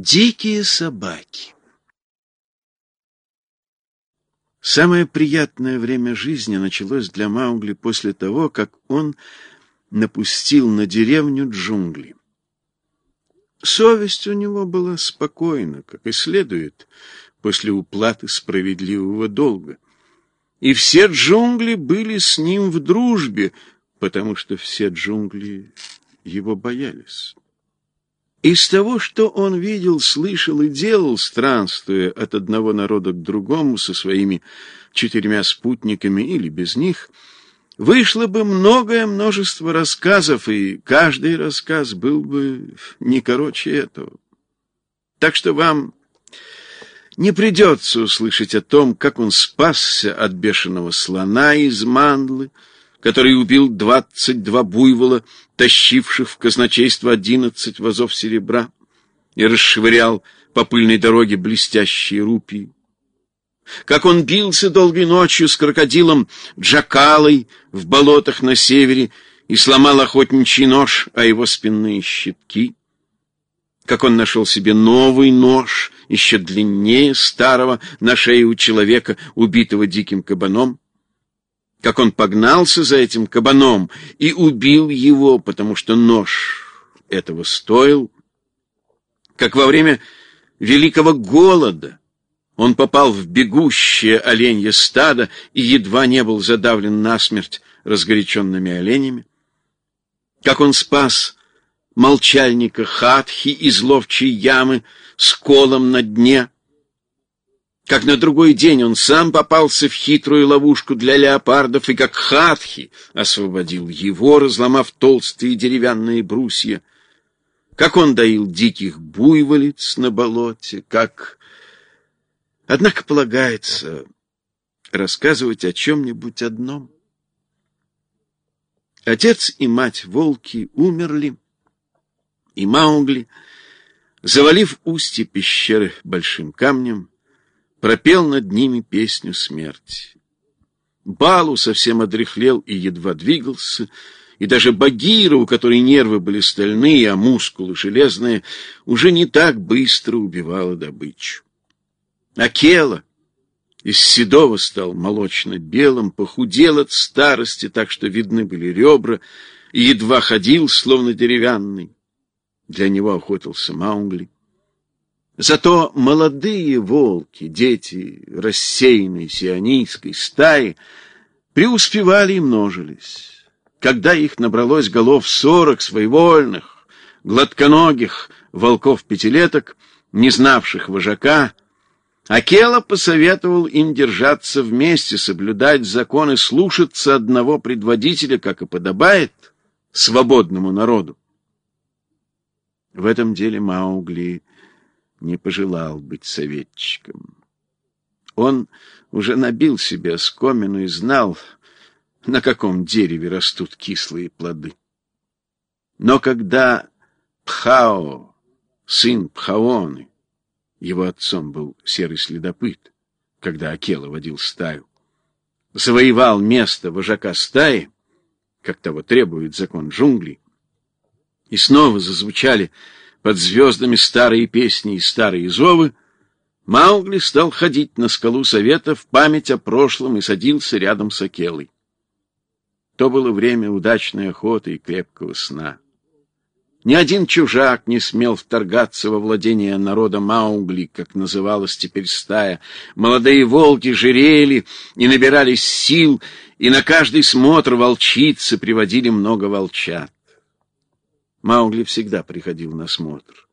Дикие собаки. Самое приятное время жизни началось для Маугли после того, как он напустил на деревню джунгли. Совесть у него была спокойна, как и следует после уплаты справедливого долга. И все джунгли были с ним в дружбе, потому что все джунгли его боялись. Из того, что он видел, слышал и делал, странствуя от одного народа к другому со своими четырьмя спутниками или без них, вышло бы многое множество рассказов, и каждый рассказ был бы не короче этого. Так что вам не придется услышать о том, как он спасся от бешеного слона из мандлы, который убил двадцать два буйвола, тащивших в казначейство одиннадцать вазов серебра, и расшвырял по пыльной дороге блестящие рупии. Как он бился долгой ночью с крокодилом Джакалой в болотах на севере и сломал охотничий нож, а его спинные щитки. Как он нашел себе новый нож, еще длиннее старого, на шее у человека, убитого диким кабаном как он погнался за этим кабаном и убил его, потому что нож этого стоил, как во время великого голода он попал в бегущее оленье стадо и едва не был задавлен насмерть разгоряченными оленями, как он спас молчальника Хатхи из ловчей ямы с колом на дне, как на другой день он сам попался в хитрую ловушку для леопардов, и как Хатхи освободил его, разломав толстые деревянные брусья, как он доил диких буйволиц на болоте, как... Однако полагается рассказывать о чем-нибудь одном. Отец и мать волки умерли, и Маугли, завалив устье пещеры большим камнем, пропел над ними песню смерти. Балу совсем одряхлел и едва двигался, и даже Багира, у которой нервы были стальные, а мускулы железные, уже не так быстро убивала добычу. Акела из седого стал молочно-белым, похудел от старости, так что видны были ребра, и едва ходил, словно деревянный. Для него охотился Маугли. Зато молодые волки, дети рассеянной сионийской стаи, преуспевали и множились. Когда их набралось голов сорок своевольных, гладконогих волков-пятилеток, не знавших вожака, Акела посоветовал им держаться вместе, соблюдать законы, слушаться одного предводителя, как и подобает свободному народу. В этом деле Маугли не пожелал быть советчиком. Он уже набил себе оскомину и знал, на каком дереве растут кислые плоды. Но когда Пхао, сын Пхаоны, его отцом был серый следопыт, когда Акела водил стаю, завоевал место вожака стаи, как того требует закон джунглей, и снова зазвучали под звездами старые песни и старые зовы, Маугли стал ходить на скалу совета в память о прошлом и садился рядом с Акелой. То было время удачной охоты и крепкого сна. Ни один чужак не смел вторгаться во владение народа Маугли, как называлась теперь стая. Молодые волки жирели и набирались сил, и на каждый смотр волчицы приводили много волчат. Маугли всегда приходил на смотр.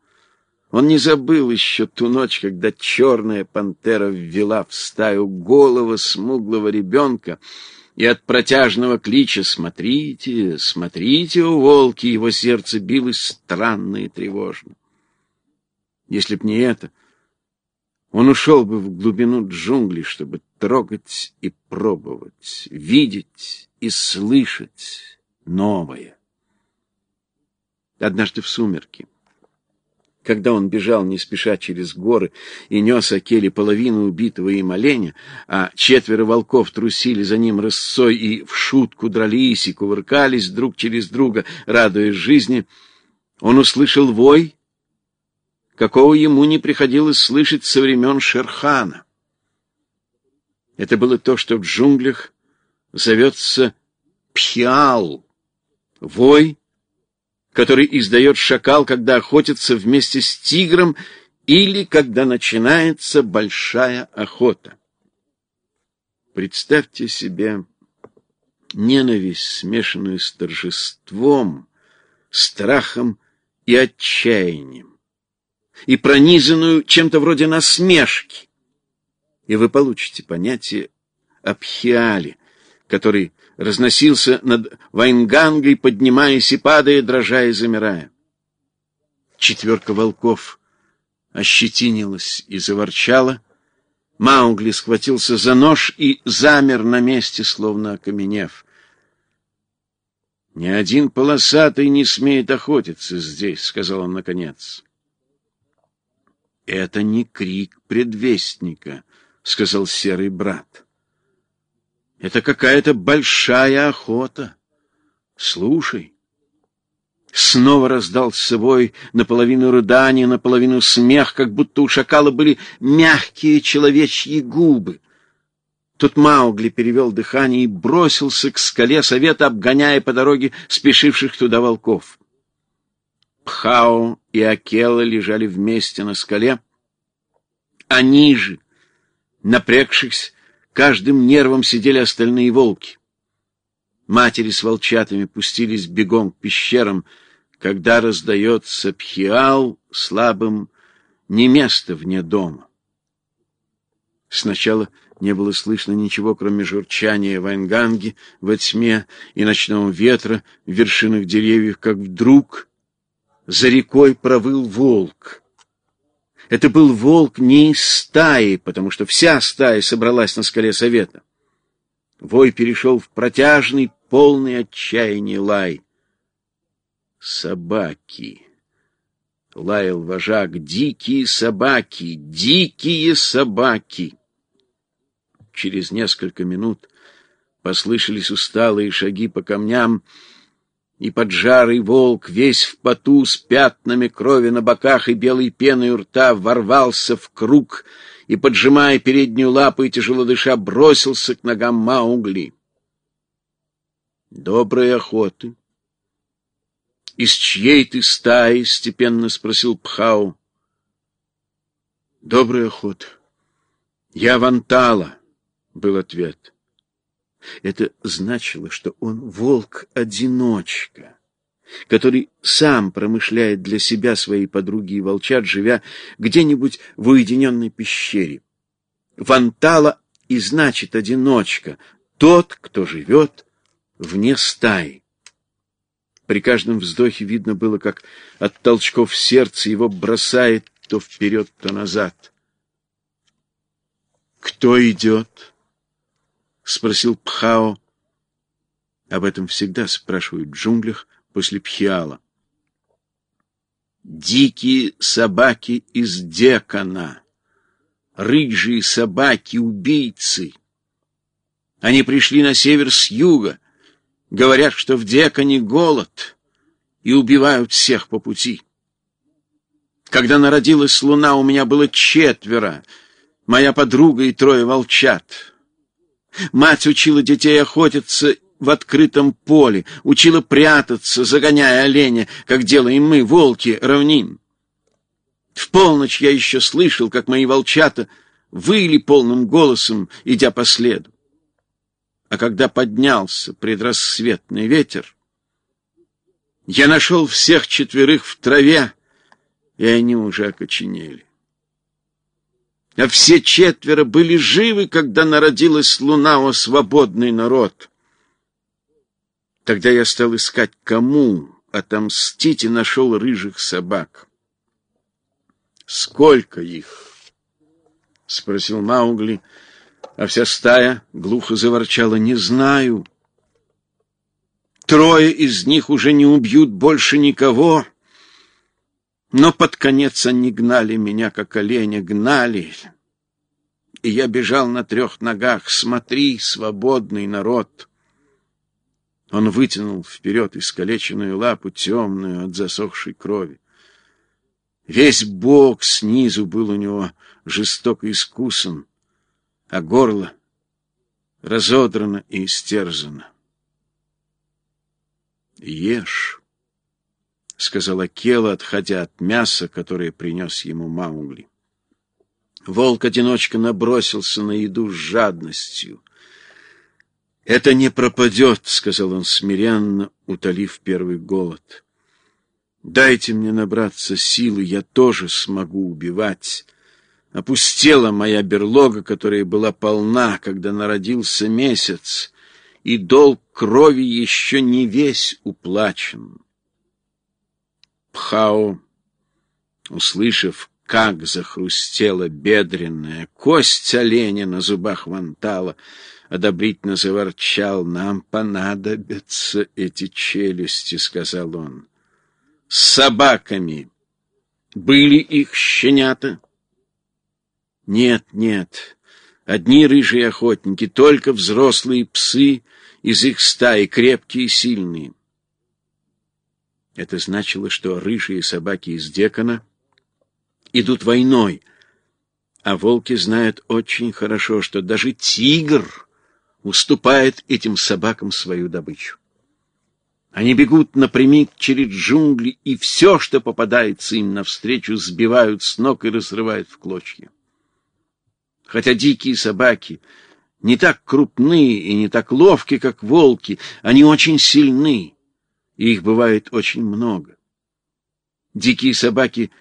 Он не забыл еще ту ночь, когда черная пантера ввела в стаю голову смуглого ребенка, и от протяжного клича «Смотрите, смотрите, у волки!» его сердце билось странно и тревожно. Если б не это, он ушел бы в глубину джунглей, чтобы трогать и пробовать, видеть и слышать новое. Однажды в сумерки, когда он бежал не спеша через горы и нес Акеле половину убитого им оленя, а четверо волков трусили за ним рысцой и в шутку дрались и кувыркались друг через друга, радуясь жизни, он услышал вой, какого ему не приходилось слышать со времен Шерхана. Это было то, что в джунглях зовется пхиал, вой, который издает шакал, когда охотится вместе с тигром или когда начинается большая охота. Представьте себе ненависть, смешанную с торжеством, страхом и отчаянием, и пронизанную чем-то вроде насмешки. И вы получите понятие о пхиале, который разносился над Вайнгангой, поднимаясь и падая, дрожа и замирая. Четверка волков ощетинилась и заворчала. Маугли схватился за нож и замер на месте, словно окаменев. «Ни один полосатый не смеет охотиться здесь», — сказал он наконец. «Это не крик предвестника», — сказал серый брат. «Это какая-то большая охота. Слушай». Снова раздался вой, наполовину рыдания, наполовину смех, как будто у шакала были мягкие человечьи губы. Тут Маугли перевел дыхание и бросился к скале совета, обгоняя по дороге спешивших туда волков. Пхао и Акела лежали вместе на скале, а ниже, напрягшись, каждым нервом сидели остальные волки. Матери с волчатами пустились бегом к пещерам, когда раздается пхиал слабым, не место вне дома. Сначала не было слышно ничего, кроме журчания вайнганги во тьме и ночного ветра в вершинах деревьев, как вдруг за рекой провыл волк. Это был волк не из стаи, потому что вся стая собралась на скале совета. Вой перешел в протяжный, полный отчаяния лай. Собаки! Лаял вожак. Дикие собаки! Дикие собаки! Через несколько минут послышались усталые шаги по камням, и поджарый волк, весь в поту, с пятнами крови на боках и белой пеной у рта, ворвался в круг и, поджимая переднюю лапу и тяжело дыша, бросился к ногам Маугли. «Доброй охоты!» «Из чьей ты стаи?» — степенно спросил Пхау. «Доброй охоты!» «Я Вантала!» был ответ. Это значило, что он волк-одиночка, который сам промышляет для себя своей подруги и волчат, живя где-нибудь в уединенной пещере. Вантала и значит одиночка, тот, кто живет вне стаи. При каждом вздохе видно было, как от толчков сердца его бросает то вперед, то назад. «Кто идет?» — спросил Пхао. Об этом всегда спрашивают в джунглях после Пхиала. Дикие собаки из Декана, рыжие собаки-убийцы. Они пришли на север с юга, говорят, что в Декане голод, и убивают всех по пути. Когда народилась луна, у меня было четверо, моя подруга и трое волчат. Мать учила детей охотиться в открытом поле, учила прятаться, загоняя оленя, как делаем мы, волки, равнин. В полночь я еще слышал, как мои волчата выли полным голосом, идя по следу. А когда поднялся предрассветный ветер, я нашел всех четверых в траве, и они уже окоченели а все четверо были живы, когда народилась луна, о свободный народ. Тогда я стал искать, кому отомстить, и нашел рыжих собак. «Сколько их?» — спросил Маугли, а вся стая глухо заворчала. «Не знаю. Трое из них уже не убьют больше никого». Но под конец они гнали меня, как оленя, гнали. И я бежал на трех ногах. Смотри, свободный народ! Он вытянул вперед искалеченную лапу, темную от засохшей крови. Весь бок снизу был у него жестоко искусан, а горло разодрано и истерзано. «Ешь», — сказала Кела, отходя от мяса, которое принес ему Маугли. Волк-одиночка набросился на еду с жадностью. «Это не пропадет», — сказал он смиренно, утолив первый голод. «Дайте мне набраться силы, я тоже смогу убивать». Опустела моя берлога, которая была полна, когда народился месяц, и долг крови еще не весь уплачен. Пхао, услышав, как захрустела бедренная кость оленя на зубах вантала, одобрительно заворчал. «Нам понадобятся эти челюсти», — сказал он. «С собаками были их щенята?» Нет, нет, одни рыжие охотники, только взрослые псы из их стаи, крепкие и сильные. Это значило, что рыжие собаки из Декона идут войной, а волки знают очень хорошо, что даже тигр уступает этим собакам свою добычу. Они бегут напрямик через джунгли, и все, что попадается им навстречу, сбивают с ног и разрывают в клочья. Хотя дикие собаки не так крупные и не так ловки, как волки, они очень сильны, и их бывает очень много. Дикие собаки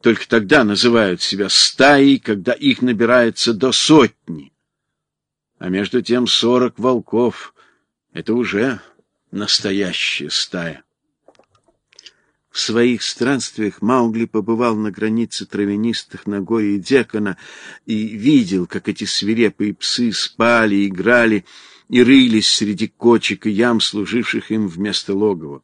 только тогда называют себя стаей, когда их набирается до сотни. А между тем сорок волков — это уже настоящая стая. В своих странствиях Маугли побывал на границе травянистых Нагои и Декона и видел, как эти свирепые псы спали, играли и рылись среди кочек и ям, служивших им вместо логова.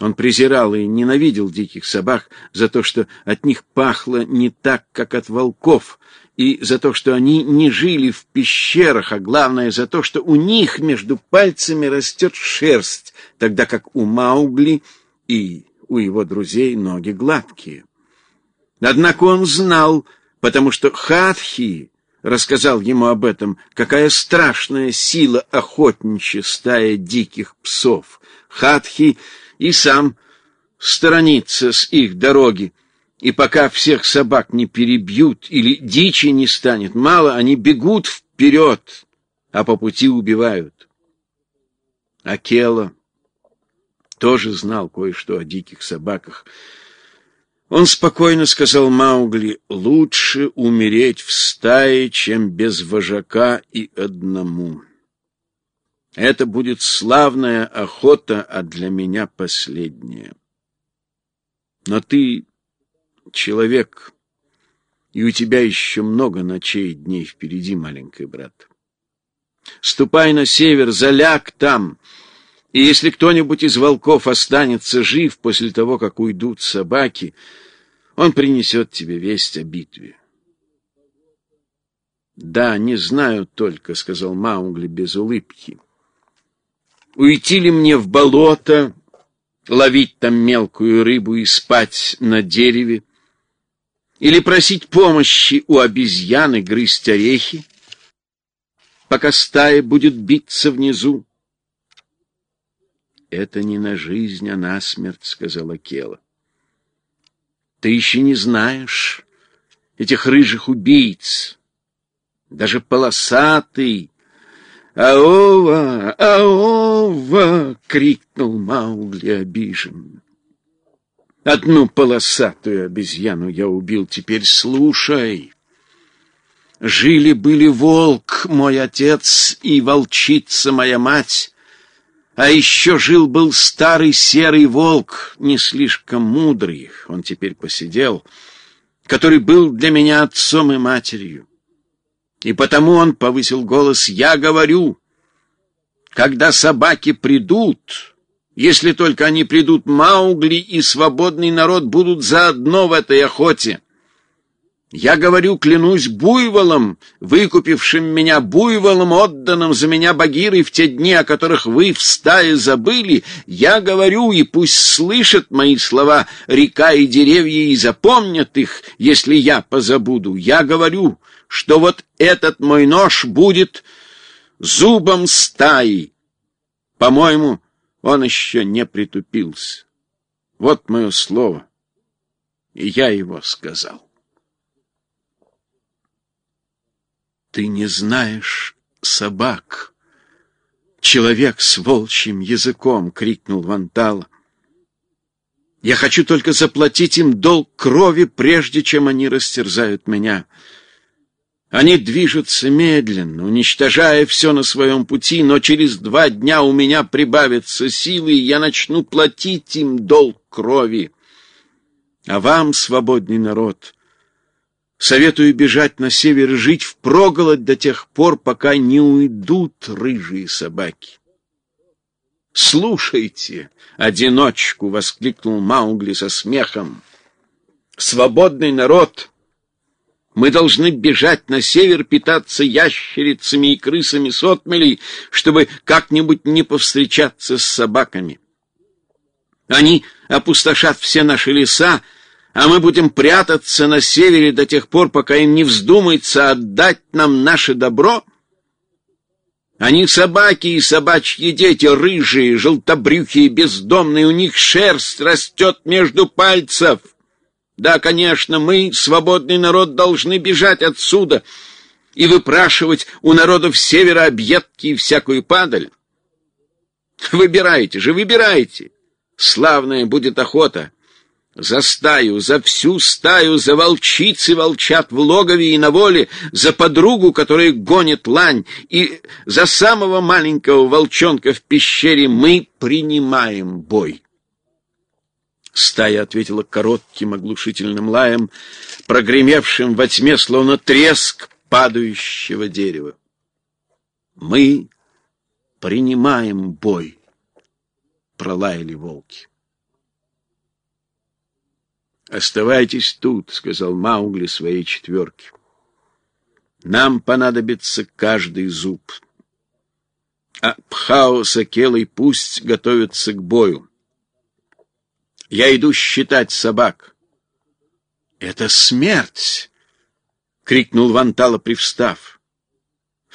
Он презирал и ненавидел диких собак за то, что от них пахло не так, как от волков, и за то, что они не жили в пещерах, а главное за то, что у них между пальцами растет шерсть, тогда как у Маугли и у его друзей ноги гладкие. Однако он знал, потому что Хатхи рассказал ему об этом, какая страшная сила охотничья стая диких псов. Хатхи и сам сторонится с их дороги, и пока всех собак не перебьют или дичи не станет мало, они бегут вперед, а по пути убивают. Акела тоже знал кое-что о диких собаках. Он спокойно сказал Маугли, лучше умереть в стае, чем без вожака и одному. Это будет славная охота, а для меня последняя. Но ты человек, и у тебя еще много ночей и дней впереди, маленький брат. Ступай на север, заляг там, и если кто-нибудь из волков останется жив после того, как уйдут собаки, он принесет тебе весть о битве. «Да, не знаю только», — сказал Маугли без улыбки. «Уйти ли мне в болото, ловить там мелкую рыбу и спать на дереве? Или просить помощи у обезьяны грызть орехи, пока стая будет биться внизу?» Это не на жизнь, а на смерть, сказала Кела. Ты еще не знаешь этих рыжих убийц, даже полосатый. «Аова! Аова!» — крикнул Маугли обиженно. «Одну полосатую обезьяну я убил, теперь слушай!» Жили-были волк, мой отец, и волчица моя мать, а еще жил-был старый серый волк, не слишком мудрый, он теперь посидел, который был для меня отцом и матерью. И потому он повысил голос «Я говорю, когда собаки придут, если только они придут, Маугли и свободный народ будут заодно в этой охоте. Я говорю, клянусь буйволом, выкупившим меня буйволом, отданным за меня Багирой в те дни, о которых вы в стае забыли. Я говорю, и пусть слышат мои слова река и деревья, и запомнят их, если я позабуду. Я говорю, что вот этот мой нож будет зубом стаи. По-моему, он еще не притупился. Вот мое слово, и я его сказал. Ты не знаешь собак. Человек с волчьим языком, крикнул Вантала. Я хочу только заплатить им долг крови, прежде чем они растерзают меня. Они движутся медленно, уничтожая все на своем пути, но через два дня у меня прибавятся силы, и я начну платить им долг крови. А вам, свободный народ, Советую бежать на север и жить проголодь до тех пор, пока не уйдут рыжие собаки. «Слушайте, одиночку!» — воскликнул Маугли со смехом. «Свободный народ! Мы должны бежать на север, питаться ящерицами и крысами сотмелей, чтобы как-нибудь не повстречаться с собаками. Они опустошат все наши леса, а мы будем прятаться на севере до тех пор, пока им не вздумается отдать нам наше добро? Они собаки и собачьи дети, рыжие, желтобрюхие, бездомные, у них шерсть растет между пальцев. Да, конечно, мы, свободный народ, должны бежать отсюда и выпрашивать у народов севера объедки и всякую падаль. Выбирайте же, выбирайте. Славная будет охота. За стаю, за всю стаю, за волчицы волчат в логове и на воле, за подругу, которая гонит лань, и за самого маленького волчонка в пещере мы принимаем бой. Стая ответила коротким оглушительным лаем, прогремевшим во тьме, словно треск падающего дерева. Мы принимаем бой, пролаяли волки. «Оставайтесь тут», — сказал Маугли своей четверке. «Нам понадобится каждый зуб. А Пхао с Акелой пусть готовятся к бою. Я иду считать собак». «Это смерть!» — крикнул Вантала, привстав.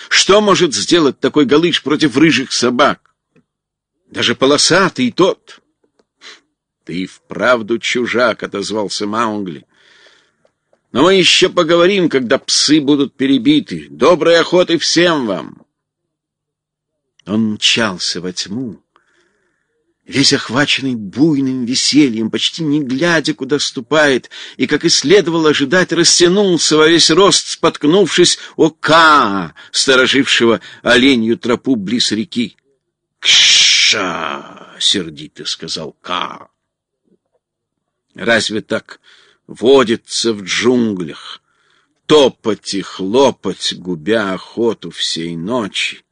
«Что может сделать такой галыш против рыжих собак? Даже полосатый тот...» «Ты и вправду чужак», — отозвался Маунгли. «Но мы еще поговорим, когда псы будут перебиты. Доброй охоты всем вам!» Он мчался во тьму, весь охваченный буйным весельем, почти не глядя, куда ступает, и, как и следовало ожидать, растянулся во весь рост, споткнувшись о Ка, сторожившего оленью тропу близ реки. «Кша!» — сердито сказал Ка. Разве так водится в джунглях? Топать и хлопать, губя охоту всей ночи.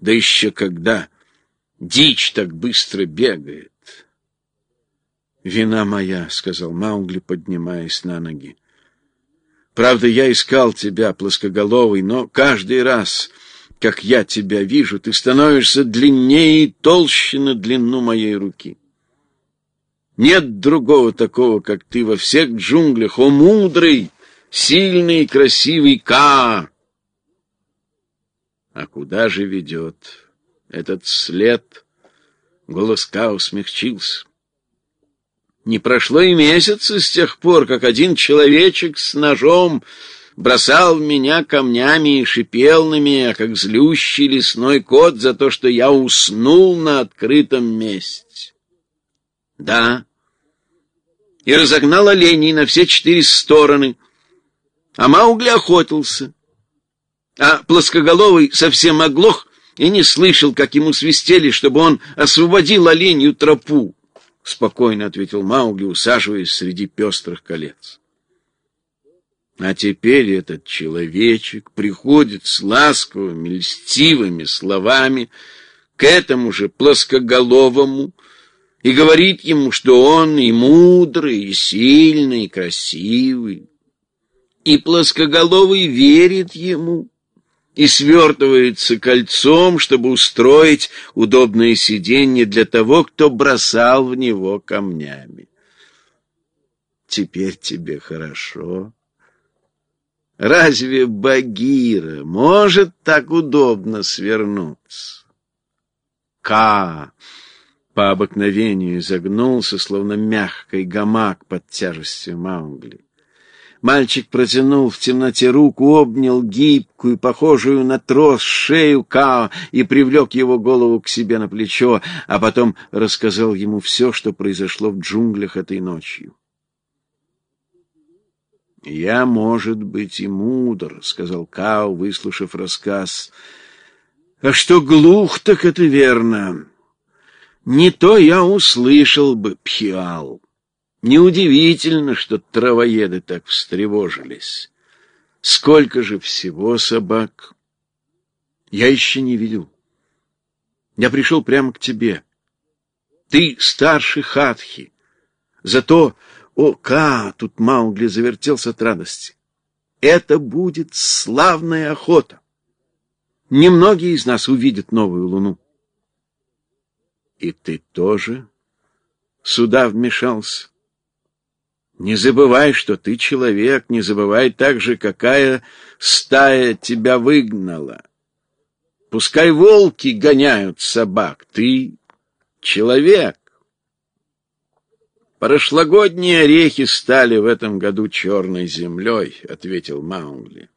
Да еще когда дичь так быстро бегает. «Вина моя», — сказал Маугли, поднимаясь на ноги. «Правда, я искал тебя, плоскоголовый, но каждый раз, как я тебя вижу, ты становишься длиннее и толще на длину моей руки. Нет другого такого, как ты во всех джунглях, о мудрый, сильный красивый Ка. А куда же ведет этот след? Голос Ка усмягчился. Не прошло и месяца с тех пор, как один человечек с ножом бросал в меня камнями и шипел на меня, как злющий лесной кот за то, что я уснул на открытом месте. Да, и разогнал оленей на все четыре стороны, а Маугли охотился. А плоскоголовый совсем оглох и не слышал, как ему свистели, чтобы он освободил оленью тропу. — спокойно ответил Маугли, усаживаясь среди пестрых колец. А теперь этот человечек приходит с ласковыми, льстивыми словами к этому же плоскоголовому, и говорит ему, что он и мудрый, и сильный, и красивый. И плоскоголовый верит ему и свертывается кольцом, чтобы устроить удобное сиденье для того, кто бросал в него камнями. Теперь тебе хорошо. Разве Багира может так удобно свернуться? Ка по обыкновению изогнулся, словно мягкий гамак под тяжестью Маугли. Мальчик протянул в темноте руку, обнял гибкую, похожую на трос, шею Као и привлек его голову к себе на плечо, а потом рассказал ему все, что произошло в джунглях этой ночью. «Я, может быть, и мудр», — сказал Као, выслушав рассказ. «А что глух, так это верно. Не то я услышал бы, Пхиал». Неудивительно, что травоеды так встревожились. Сколько же всего собак? Я еще не видел. Я пришел прямо к тебе. Ты старше Хатхи. Зато, о, Ка, тут Маугли завертелся от радости. Это будет славная охота. Немногие из нас увидят новую луну. И ты тоже сюда вмешался? Не забывай, что ты человек, не забывай также, какая стая тебя выгнала. Пускай волки гоняют собак, ты человек. Прошлогодние орехи стали в этом году черной землей, — ответил Маугли.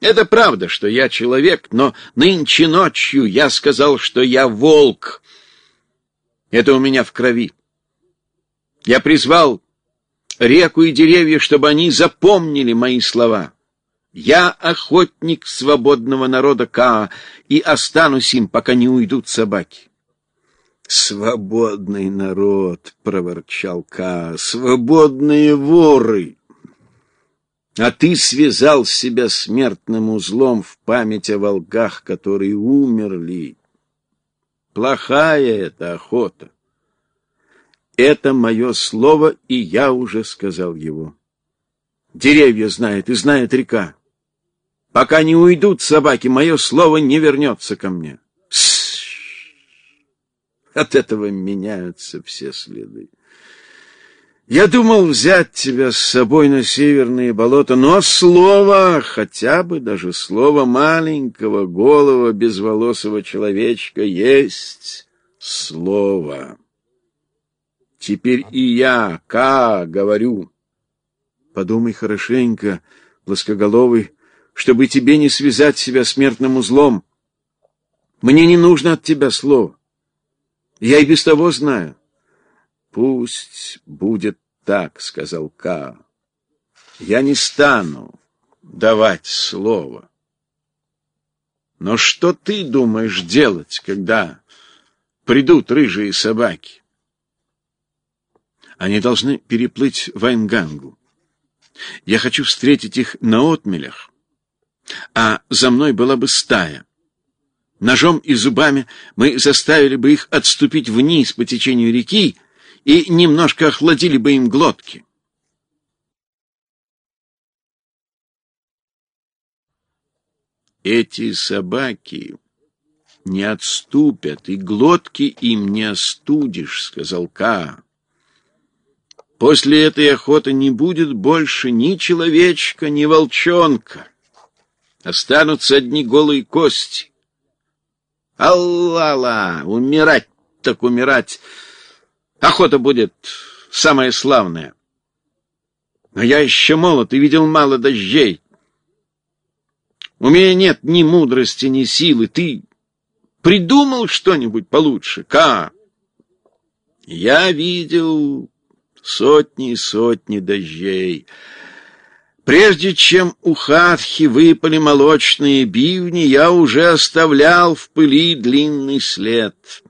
Это правда, что я человек, но нынче ночью я сказал, что я волк. Это у меня в крови. Я призвал реку и деревья, чтобы они запомнили мои слова. Я охотник свободного народа Каа и останусь им, пока не уйдут собаки. «Свободный народ!» — проворчал Каа. «Свободные воры!» А ты связал себя смертным узлом в память о волках, которые умерли. Плохая эта охота. Это мое слово, и я уже сказал его. Деревья знает и знает река. Пока не уйдут собаки, мое слово не вернется ко мне. От этого меняются все следы. Я думал взять тебя с собой на северные болота, но слово, хотя бы даже слово маленького, голого, безволосого человечка есть слово. Теперь и я, Ка, говорю. Подумай хорошенько, плоскоголовый, чтобы тебе не связать себя смертным узлом. Мне не нужно от тебя слова. Я и без того знаю. Пусть будет так, сказал Ка. Я не стану давать слово. Но что ты думаешь делать, когда придут рыжие собаки? Они должны переплыть Вайнгангу. Я хочу встретить их на отмелях, а за мной была бы стая. Ножом и зубами мы заставили бы их отступить вниз по течению реки и немножко охладили бы им глотки. Эти собаки не отступят, и глотки им не остудишь, — сказал Ка. После этой охоты не будет больше ни человечка, ни волчонка. Останутся одни голые кости. Алла-ла, умирать так умирать. Охота будет самая славная. Но я еще молод и видел мало дождей. У меня нет ни мудрости, ни силы. Ты придумал что-нибудь получше? Ка? Я видел сотни и сотни дождей. Прежде чем у Хатхи выпали молочные бивни, я уже оставлял в пыли длинный след.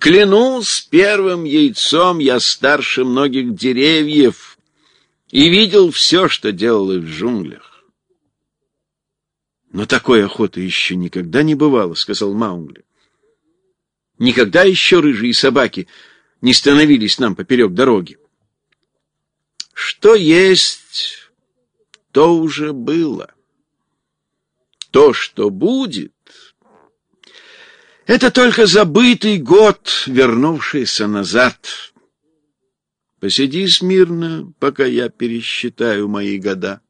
Клянусь, первым яйцом я старше многих деревьев и видел все, что делалось в джунглях. Но такой охоты еще никогда не бывало, — сказал Маунгли. Никогда еще рыжие собаки не становились нам поперек дороги. Что есть, то уже было. То, что будет, это только забытый год, вернувшийся назад. Посиди смирно, пока я пересчитаю мои года.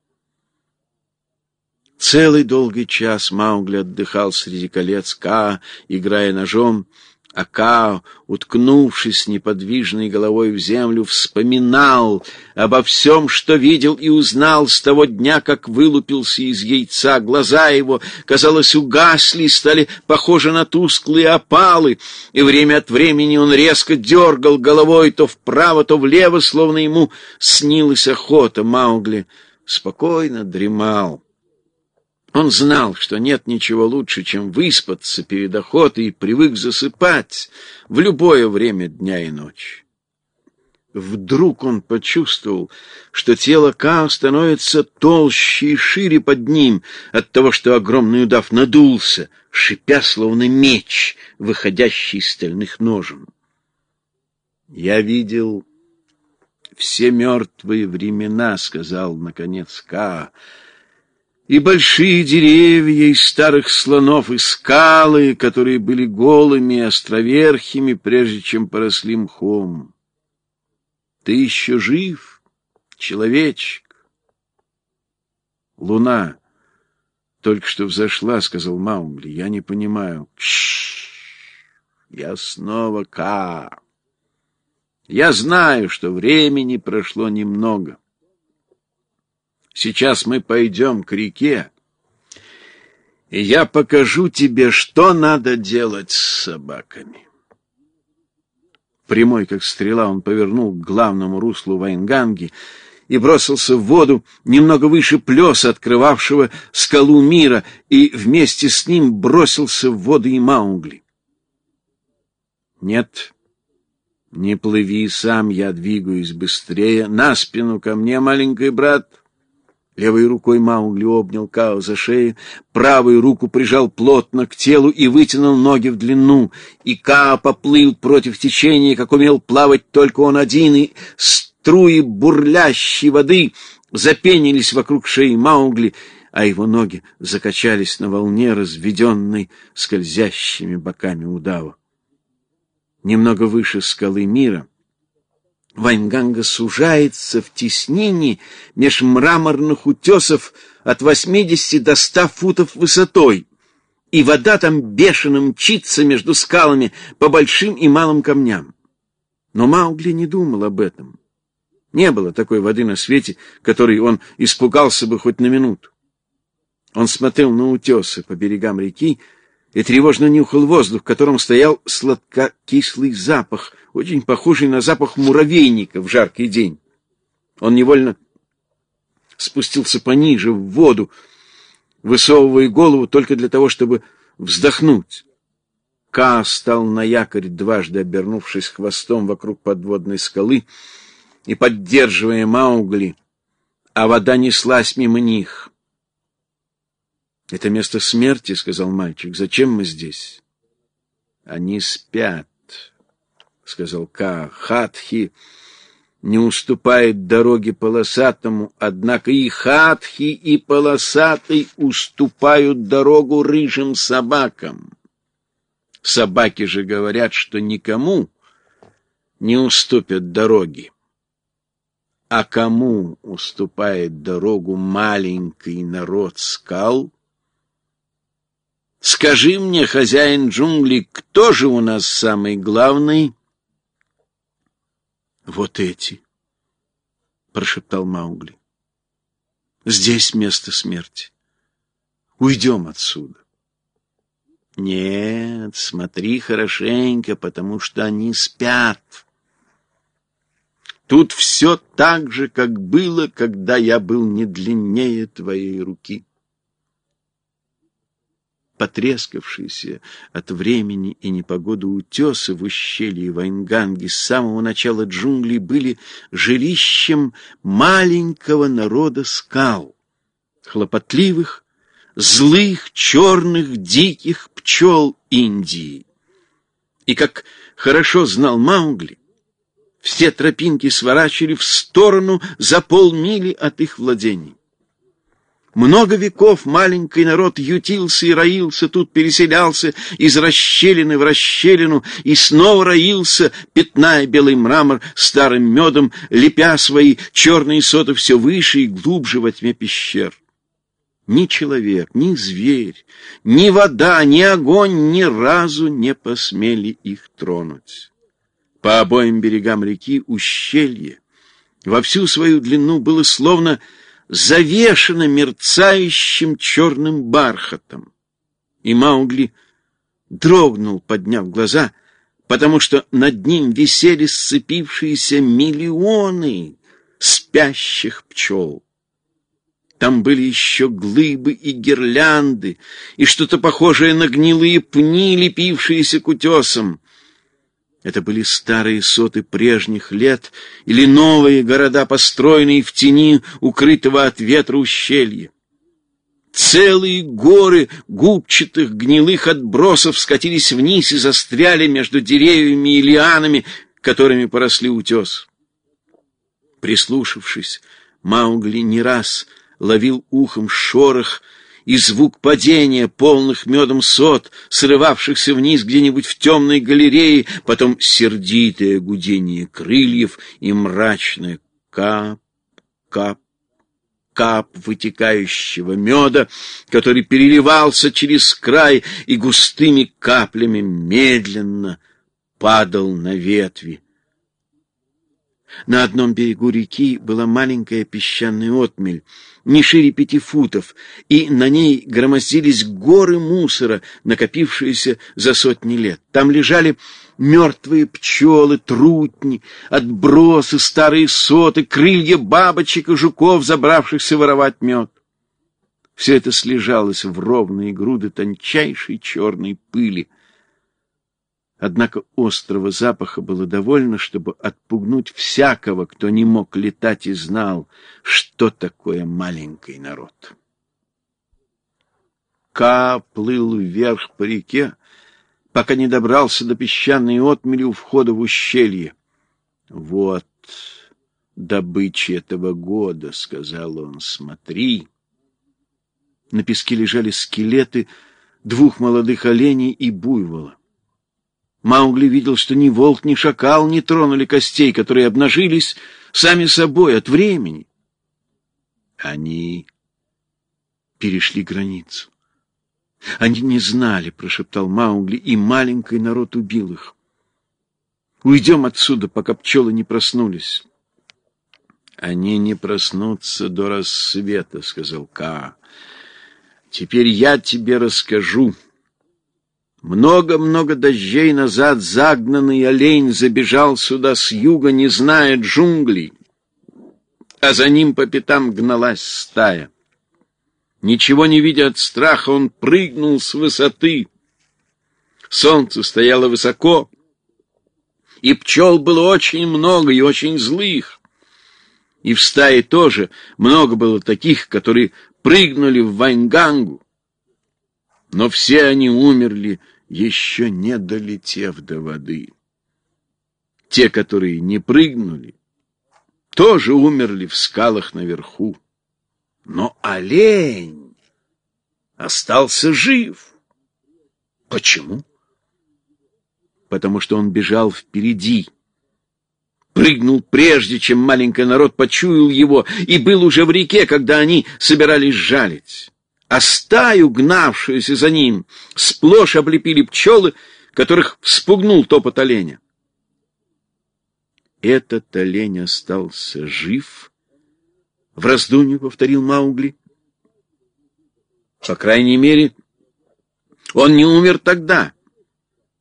Целый долгий час Маугли отдыхал среди колец Ка, играя ножом, а Као, уткнувшись неподвижной головой в землю, вспоминал обо всем, что видел и узнал с того дня, как вылупился из яйца. Глаза его, казалось, угасли, стали похожи на тусклые опалы, и время от времени он резко дергал головой то вправо, то влево, словно ему снилась охота. Маугли спокойно дремал. Он знал, что нет ничего лучше, чем выспаться перед охотой и привык засыпать в любое время дня и ночи. Вдруг он почувствовал, что тело Као становится толще и шире под ним от того, что огромный удав надулся, шипя словно меч, выходящий из стальных ножен. «Я видел все мертвые времена», — сказал, наконец, Каа, — и большие деревья из старых слонов, и скалы, которые были голыми и островерхими, прежде чем поросли мхом. Ты еще жив, человечек? Луна только что взошла, — сказал Маугли. Я не понимаю. Я снова Ка. Я знаю, что времени прошло немного. Сейчас мы пойдем к реке, и я покажу тебе, что надо делать с собаками. Прямой, как стрела, он повернул к главному руслу Вайнганги и бросился в воду немного выше плеса, открывавшего скалу мира, и вместе с ним бросился в воду и Маугли. Нет, не плыви сам, я двигаюсь быстрее. На спину ко мне, маленький брат — Левой рукой Маугли обнял Као за шею, правую руку прижал плотно к телу и вытянул ноги в длину. И Као поплыл против течения, как умел плавать только он один, и струи бурлящей воды запенились вокруг шеи Маугли, а его ноги закачались на волне, разведенной скользящими боками удава. Немного выше скалы мира Вайнганга сужается в теснении меж мраморных утесов от 80 до 100 футов высотой, и вода там бешено мчится между скалами по большим и малым камням. Но Маугли не думал об этом. Не было такой воды на свете, которой он испугался бы хоть на минуту. Он смотрел на утесы по берегам реки и тревожно нюхал воздух, в котором стоял сладкокислый запах, очень похожий на запах муравейника в жаркий день. Он невольно спустился пониже, в воду, высовывая голову только для того, чтобы вздохнуть. Ка стал на якорь, дважды обернувшись хвостом вокруг подводной скалы и поддерживая Маугли, а вода неслась мимо них. «Это место смерти», — сказал мальчик. «Зачем мы здесь?» «Они спят», — сказал Ка. Хатхи не уступает дороге полосатому, однако и хатхи, и полосатый уступают дорогу рыжим собакам. Собаки же говорят, что никому не уступят дороги. А кому уступает дорогу маленький народ скал? Скажи мне, хозяин джунглей, кто же у нас самый главный? Вот эти, прошептал Маугли. Здесь место смерти. Уйдем отсюда. Нет, смотри хорошенько, потому что они спят. Тут все так же, как было, когда я был не длиннее твоей руки потрескавшиеся от времени и непогоды утесы в ущелье Вайнганги с самого начала джунглей были жилищем маленького народа скал, хлопотливых, злых, черных, диких пчел Индии. И как хорошо знал Маугли, все тропинки сворачивали в сторону за полмили от их владений. Много веков маленький народ ютился и роился, тут переселялся из расщелины в расщелину и снова роился, пятная белый мрамор старым медом, лепя свои черные соты все выше и глубже во тьме пещер. Ни человек, ни зверь, ни вода, ни огонь ни разу не посмели их тронуть. По обоим берегам реки ущелье во всю свою длину было словно завешено мерцающим черным бархатом. И Маугли дрогнул, подняв глаза, потому что над ним висели сцепившиеся миллионы спящих пчел. Там были еще глыбы и гирлянды, и что-то похожее на гнилые пни, лепившиеся к утесам. Это были старые соты прежних лет или новые города, построенные в тени укрытого от ветра ущелья. Целые горы губчатых гнилых отбросов скатились вниз и застряли между деревьями и лианами, которыми поросли утес. Прислушавшись, Маугли не раз ловил ухом шорох и звук падения полных медом сот, срывавшихся вниз где-нибудь в темной галерее, потом сердитое гудение крыльев и мрачное кап, кап, кап вытекающего меда, который переливался через край и густыми каплями медленно падал на ветви. На одном берегу реки была маленькая песчаная отмель, не шире пяти футов, и на ней громоздились горы мусора, накопившиеся за сотни лет. Там лежали мертвые пчелы, трутни, отбросы, старые соты, крылья бабочек и жуков, забравшихся воровать мед. Все это слежалось в ровные груды тончайшей черной пыли — Однако острого запаха было довольно, чтобы отпугнуть всякого, кто не мог летать и знал, что такое маленький народ. Ка плыл вверх по реке, пока не добрался до песчаной отмели у входа в ущелье. «Вот добыча этого года», — сказал он, — «смотри». На песке лежали скелеты двух молодых оленей и буйвола. Маугли видел, что ни волк, ни шакал не тронули костей, которые обнажились сами собой от времени. Они перешли границу. Они не знали, прошептал Маугли, и маленький народ убил их. Уйдем отсюда, пока пчелы не проснулись. Они не проснутся до рассвета, сказал Ка. Теперь я тебе расскажу. Много-много дождей назад загнанный олень забежал сюда с юга, не зная джунглей, а за ним по пятам гналась стая. Ничего не видя от страха, он прыгнул с высоты. Солнце стояло высоко, и пчел было очень много и очень злых. И в стае тоже много было таких, которые прыгнули в Вайнгангу. Но все они умерли еще не долетев до воды. Те, которые не прыгнули, тоже умерли в скалах наверху. Но олень остался жив. Почему? Потому что он бежал впереди. Прыгнул прежде, чем маленький народ почуял его, и был уже в реке, когда они собирались жалить а стаю, гнавшуюся за ним, сплошь облепили пчелы, которых вспугнул топот оленя. Этот олень остался жив, в раздумье повторил Маугли. По крайней мере, он не умер тогда,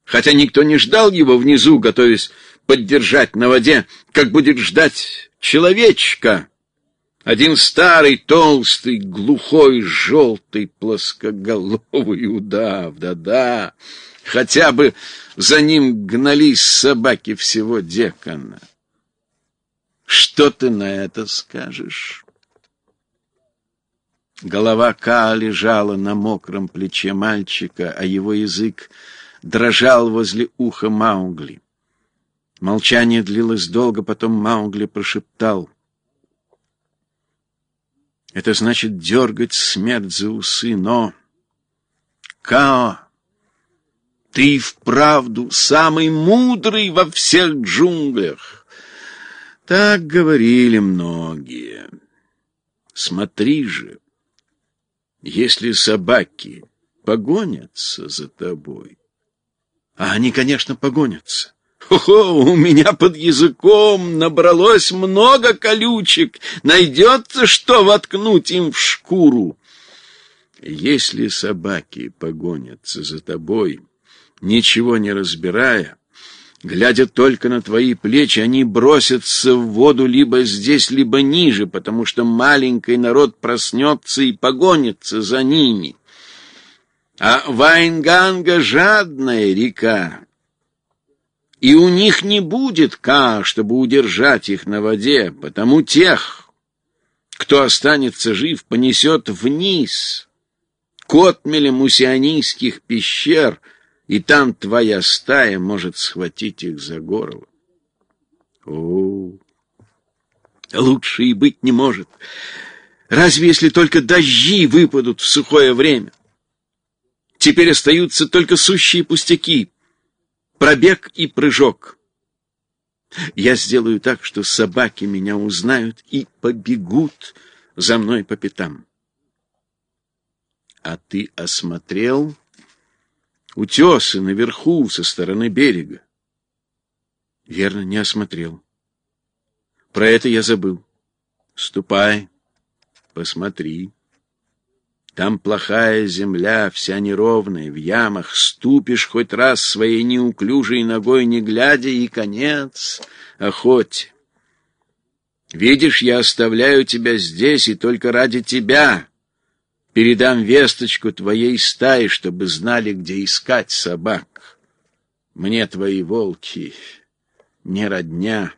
хотя никто не ждал его внизу, готовясь поддержать на воде, как будет ждать человечка, один старый, толстый, глухой, желтый, плоскоголовый удав, да-да, хотя бы за ним гнались собаки всего декана. Что ты на это скажешь? Голова Ка лежала на мокром плече мальчика, а его язык дрожал возле уха Маугли. Молчание длилось долго, потом Маугли прошептал — Это значит дергать смерть за усы, но... Као, ты вправду самый мудрый во всех джунглях. Так говорили многие. Смотри же, если собаки погонятся за тобой, а они, конечно, погонятся, Хо-хо, у меня под языком набралось много колючек. Найдется, что воткнуть им в шкуру. Если собаки погонятся за тобой, ничего не разбирая, глядя только на твои плечи, они бросятся в воду либо здесь, либо ниже, потому что маленький народ проснется и погонится за ними. А Вайнганга — жадная река, и у них не будет Ка, чтобы удержать их на воде, потому тех, кто останется жив, понесет вниз, к отмелям усионийских пещер, и там твоя стая может схватить их за горло. О, лучше и быть не может. Разве если только дожди выпадут в сухое время? Теперь остаются только сущие пустяки — Пробег и прыжок. Я сделаю так, что собаки меня узнают и побегут за мной по пятам. А ты осмотрел утесы наверху со стороны берега? Верно, не осмотрел. Про это я забыл. Ступай, посмотри. Там плохая земля, вся неровная, в ямах. Ступишь хоть раз своей неуклюжей ногой, не глядя, и конец охоте. Видишь, я оставляю тебя здесь, и только ради тебя передам весточку твоей стаи, чтобы знали, где искать собак. Мне твои волки не родня.